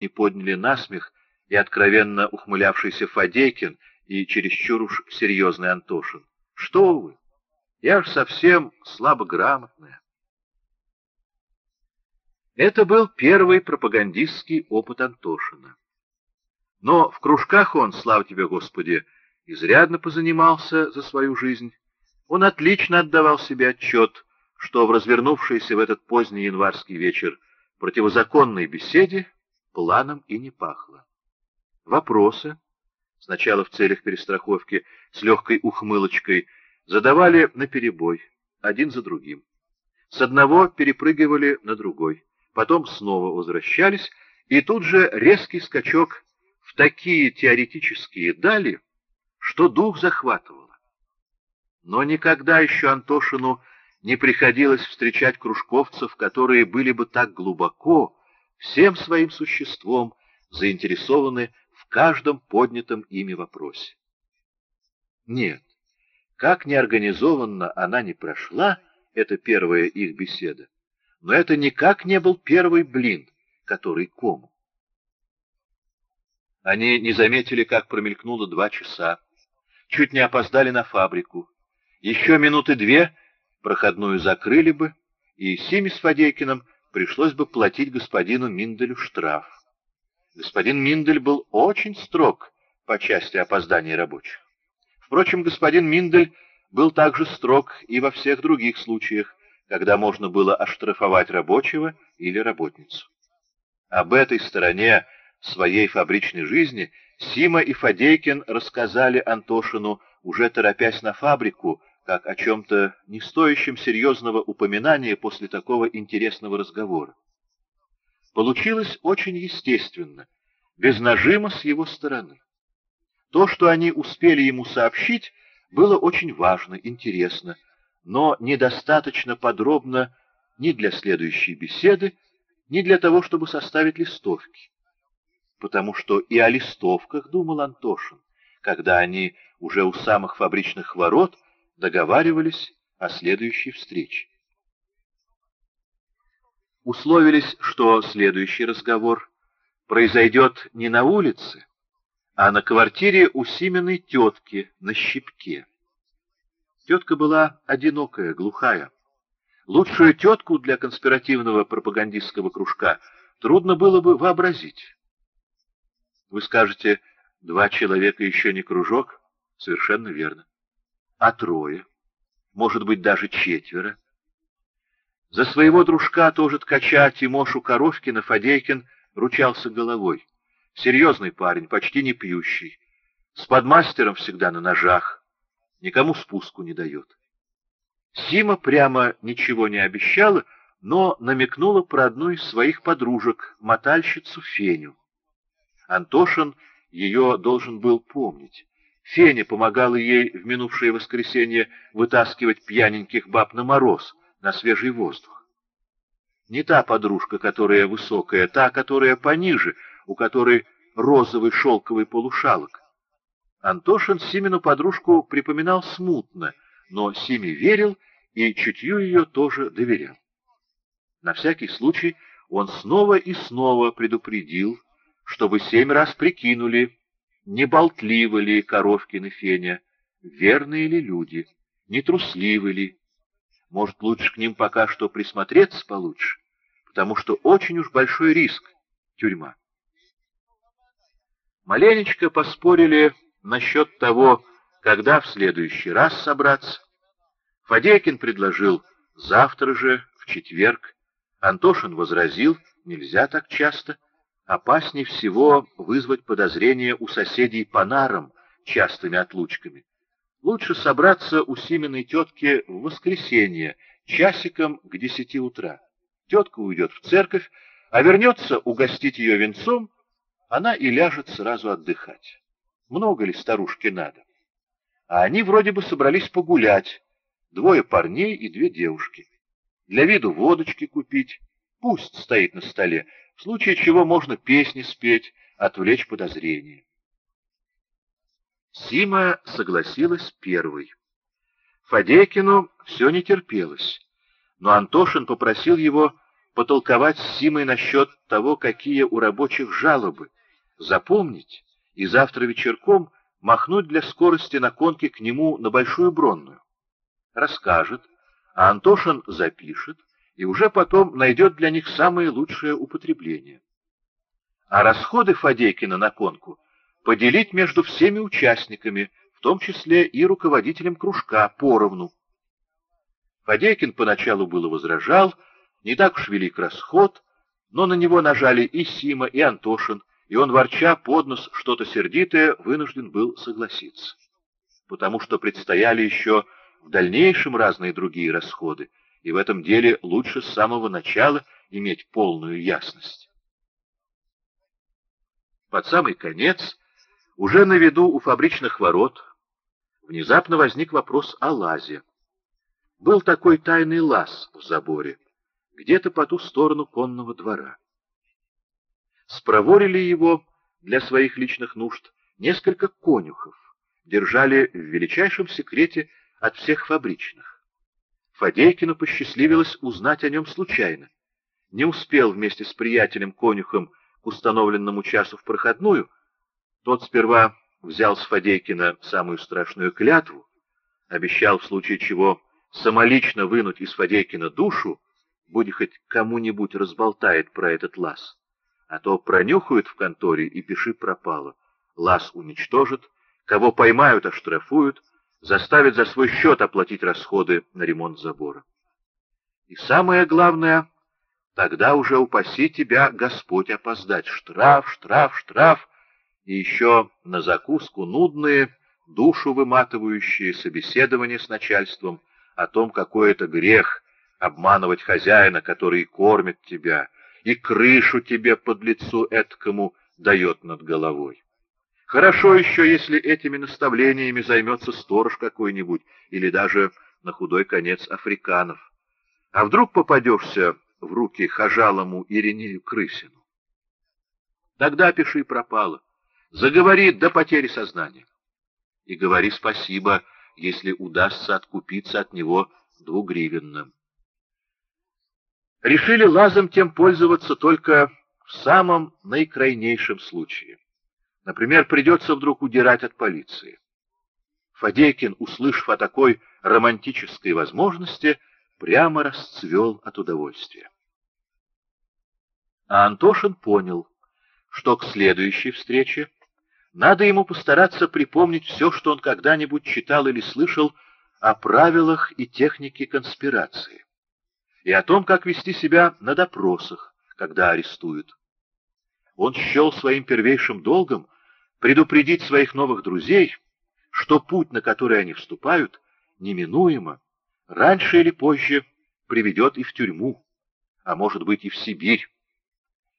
не подняли насмех и откровенно ухмылявшийся Фадейкин, и чересчур уж серьезный Антошин. Что вы? Я ж совсем слабограмотная. Это был первый пропагандистский опыт Антошина. Но в кружках он, слава тебе, Господи, изрядно позанимался за свою жизнь. Он отлично отдавал себе отчет, что в развернувшейся в этот поздний январский вечер противозаконной беседе планом и не пахло. Вопросы, сначала в целях перестраховки, с легкой ухмылочкой, задавали наперебой, один за другим. С одного перепрыгивали на другой, потом снова возвращались, и тут же резкий скачок в такие теоретические дали, что дух захватывало. Но никогда еще Антошину не приходилось встречать кружковцев, которые были бы так глубоко, всем своим существом заинтересованы в каждом поднятом ими вопросе. Нет, как неорганизованно она не прошла, эта первая их беседа, но это никак не был первый блин, который кому. Они не заметили, как промелькнуло два часа, чуть не опоздали на фабрику. Еще минуты две проходную закрыли бы, и Симе с Фадейкиным пришлось бы платить господину Минделю штраф. Господин Миндель был очень строг по части опозданий рабочих. Впрочем, господин Миндель был также строг и во всех других случаях, когда можно было оштрафовать рабочего или работницу. Об этой стороне своей фабричной жизни Сима и Фадейкин рассказали Антошину, уже торопясь на фабрику, как о чем-то не стоящем серьезного упоминания после такого интересного разговора. Получилось очень естественно, без нажима с его стороны. То, что они успели ему сообщить, было очень важно, интересно, но недостаточно подробно ни для следующей беседы, ни для того, чтобы составить листовки. Потому что и о листовках думал Антошин, когда они уже у самых фабричных ворот договаривались о следующей встрече. Условились, что следующий разговор произойдет не на улице, а на квартире у Симиной тетки на щипке. Тетка была одинокая, глухая. Лучшую тетку для конспиративного пропагандистского кружка трудно было бы вообразить. Вы скажете, два человека еще не кружок? Совершенно верно а трое, может быть, даже четверо. За своего дружка, тоже ткача Тимошу Коровкина, Фадейкин ручался головой. Серьезный парень, почти не пьющий, с подмастером всегда на ножах, никому спуску не дает. Сима прямо ничего не обещала, но намекнула про одну из своих подружек, мотальщицу Феню. Антошин ее должен был помнить. Феня помогала ей в минувшее воскресенье вытаскивать пьяненьких баб на мороз, на свежий воздух. Не та подружка, которая высокая, та, которая пониже, у которой розовый шелковый полушалок. Антошин Симину подружку припоминал смутно, но Симе верил и чутью ее тоже доверял. На всякий случай он снова и снова предупредил, чтобы семь раз прикинули, не болтливы ли Коровкин и Феня, верные ли люди, не трусливы ли. Может, лучше к ним пока что присмотреться получше, потому что очень уж большой риск — тюрьма. Маленечко поспорили насчет того, когда в следующий раз собраться. Фадейкин предложил завтра же, в четверг. Антошин возразил, нельзя так часто — Опаснее всего вызвать подозрения у соседей по нарам частыми отлучками. Лучше собраться у Симиной тетки в воскресенье, часиком к десяти утра. Тетка уйдет в церковь, а вернется угостить ее венцом, она и ляжет сразу отдыхать. Много ли старушке надо? А они вроде бы собрались погулять, двое парней и две девушки. Для виду водочки купить, пусть стоит на столе, в случае чего можно песни спеть, отвлечь подозрения. Сима согласилась первой. Фадейкину все не терпелось, но Антошин попросил его потолковать с Симой насчет того, какие у рабочих жалобы, запомнить и завтра вечерком махнуть для скорости на конке к нему на Большую Бронную. Расскажет, а Антошин запишет, и уже потом найдет для них самое лучшее употребление. А расходы Фадейкина на конку поделить между всеми участниками, в том числе и руководителем кружка, поровну. Фадейкин поначалу было возражал, не так уж велик расход, но на него нажали и Сима, и Антошин, и он, ворча под нос что-то сердитое, вынужден был согласиться. Потому что предстояли еще в дальнейшем разные другие расходы, и в этом деле лучше с самого начала иметь полную ясность. Под самый конец, уже на виду у фабричных ворот, внезапно возник вопрос о лазе. Был такой тайный лаз в заборе, где-то по ту сторону конного двора. Спроворили его для своих личных нужд несколько конюхов, держали в величайшем секрете от всех фабричных. Фадейкину посчастливилось узнать о нем случайно. Не успел вместе с приятелем-конюхом к установленному часу в проходную, тот сперва взял с Фадейкина самую страшную клятву, обещал в случае чего самолично вынуть из Фадейкина душу, будь хоть кому-нибудь разболтает про этот лаз. А то пронюхают в конторе и пиши пропало. Лаз уничтожат, кого поймают, оштрафуют, заставят за свой счет оплатить расходы на ремонт забора. И самое главное, тогда уже упаси тебя Господь опоздать. Штраф, штраф, штраф, и еще на закуску нудные, душу выматывающие собеседования с начальством о том, какой это грех обманывать хозяина, который кормит тебя, и крышу тебе под лицу эткому дает над головой. Хорошо еще, если этими наставлениями займется сторож какой-нибудь, или даже, на худой конец, африканов. А вдруг попадешься в руки хажалому Иринею Крысину? Тогда пиши пропало. Заговори до потери сознания. И говори спасибо, если удастся откупиться от него двугривенным. Решили лазом тем пользоваться только в самом наикрайнейшем случае. Например, придется вдруг удирать от полиции. Фадейкин, услышав о такой романтической возможности, прямо расцвел от удовольствия. А Антошин понял, что к следующей встрече надо ему постараться припомнить все, что он когда-нибудь читал или слышал о правилах и технике конспирации и о том, как вести себя на допросах, когда арестуют. Он счел своим первейшим долгом предупредить своих новых друзей, что путь, на который они вступают, неминуемо, раньше или позже приведет и в тюрьму, а может быть и в Сибирь,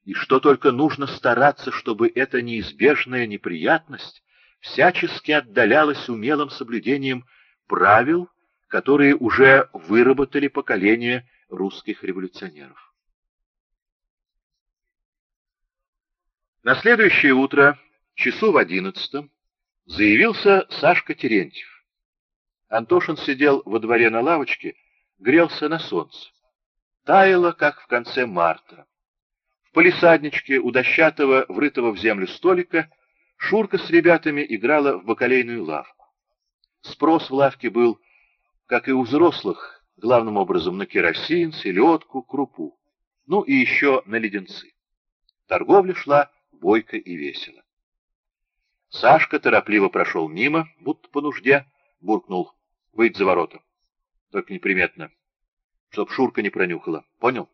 и что только нужно стараться, чтобы эта неизбежная неприятность всячески отдалялась умелым соблюдением правил, которые уже выработали поколение русских революционеров. На следующее утро, часу в одиннадцатом, заявился Сашка Терентьев. Антошин сидел во дворе на лавочке, грелся на солнце. Таяло, как в конце марта. В полисадничке у дощатого, врытого в землю столика, Шурка с ребятами играла в бакалейную лавку. Спрос в лавке был, как и у взрослых, главным образом на керосин, селедку, крупу, ну и еще на леденцы. Торговля шла бойко и весело. Сашка торопливо прошел мимо, будто по нужде, буркнул. Выйдь за ворота. Только неприметно, чтоб Шурка не пронюхала. Понял?